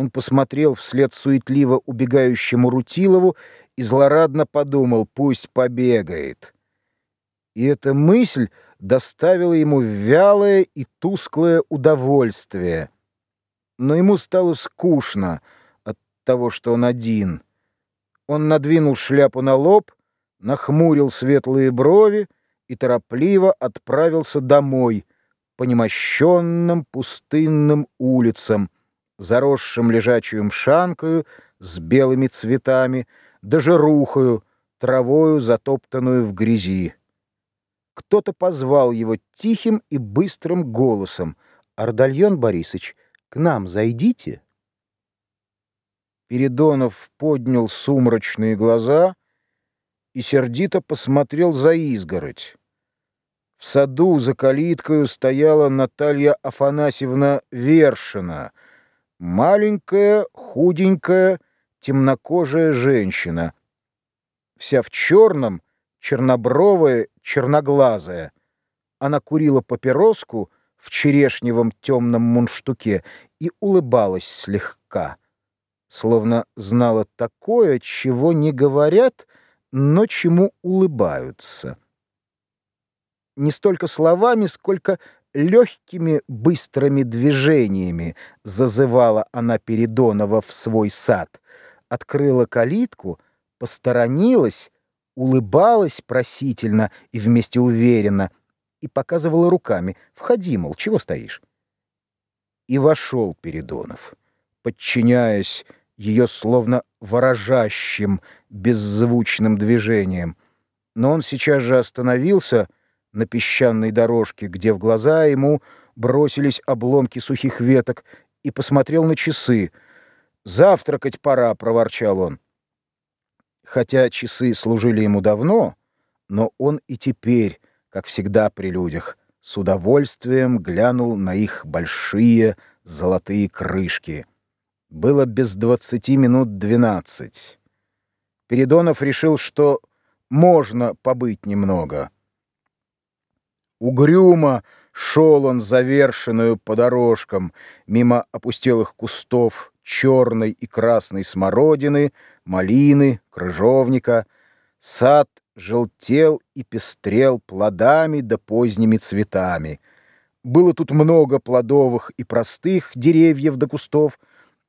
Он посмотрел вслед суетливо убегающему Рутилову и злорадно подумал, пусть побегает. И эта мысль доставила ему вялое и тусклое удовольствие. Но ему стало скучно от того, что он один. Он надвинул шляпу на лоб, нахмурил светлые брови и торопливо отправился домой по немощенным пустынным улицам, заросшим лежачую мшанкою с белыми цветами, да жирухою, травою, затоптанную в грязи. Кто-то позвал его тихим и быстрым голосом. «Ардальон Борисович, к нам зайдите». Передонов поднял сумрачные глаза и сердито посмотрел за изгородь. В саду за калиткою стояла Наталья Афанасьевна Вершина, маленькая, худенькая, темнокожая женщина, вся в черном, чернобровая, черноглазая. Она курила папироску в черешневом темном мундштуке и улыбалась слегка, словно знала такое, чего не говорят, но чему улыбаются. Не столько словами, сколько легкими быстрыми движениями зазывала она Передонова в свой сад, открыла калитку, посторонилась, улыбалась просительно и вместе уверенно и показывала руками «Входи, мол, чего стоишь?» И вошел Передонов, подчиняясь ее словно ворожащим, беззвучным движением. Но он сейчас же остановился — на песчаной дорожке, где в глаза ему бросились обломки сухих веток, и посмотрел на часы. «Завтракать пора», — проворчал он. Хотя часы служили ему давно, но он и теперь, как всегда при людях, с удовольствием глянул на их большие золотые крышки. Было без двадцати минут двенадцать. Передонов решил, что можно побыть немного — Угрюмо шел он завершенную по дорожкам, мимо опустелых кустов черной и красной смородины, малины, крыжовника. Сад желтел и пестрел плодами да поздними цветами. Было тут много плодовых и простых деревьев да кустов,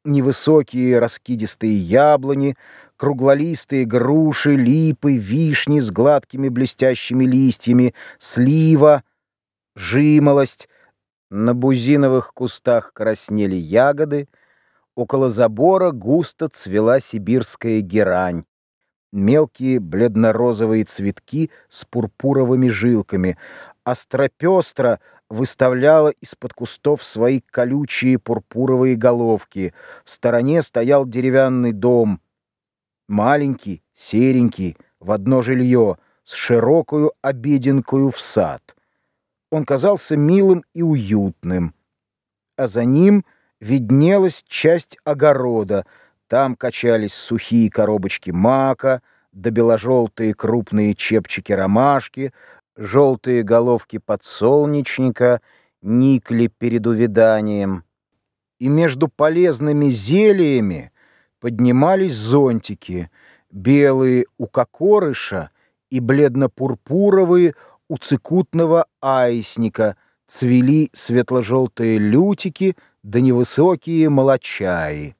невысокие раскидистые яблони, круглолистые груши, липы, вишни с гладкими блестящими листьями, слива, жимолость. На бузиновых кустах краснели ягоды, около забора густо цвела сибирская герань. Мелкие бледно-розовые цветки с пурпуровыми жилками, остропестро выставляла из-под кустов свои колючие пурпуровые головки. В стороне стоял деревянный дом — маленький, серенький, в одно жилье, с широкую обеденкою в сад. Он казался милым и уютным. А за ним виднелась часть огорода. Там качались сухие коробочки мака, да бело-желтые крупные чепчики ромашки, желтые головки подсолнечника никли перед увяданием. И между полезными зельями поднимались зонтики, белые у кокорыша и бледно-пурпуровые у цикутного айсника, цвели светло-желтые лютики да невысокие молочаи.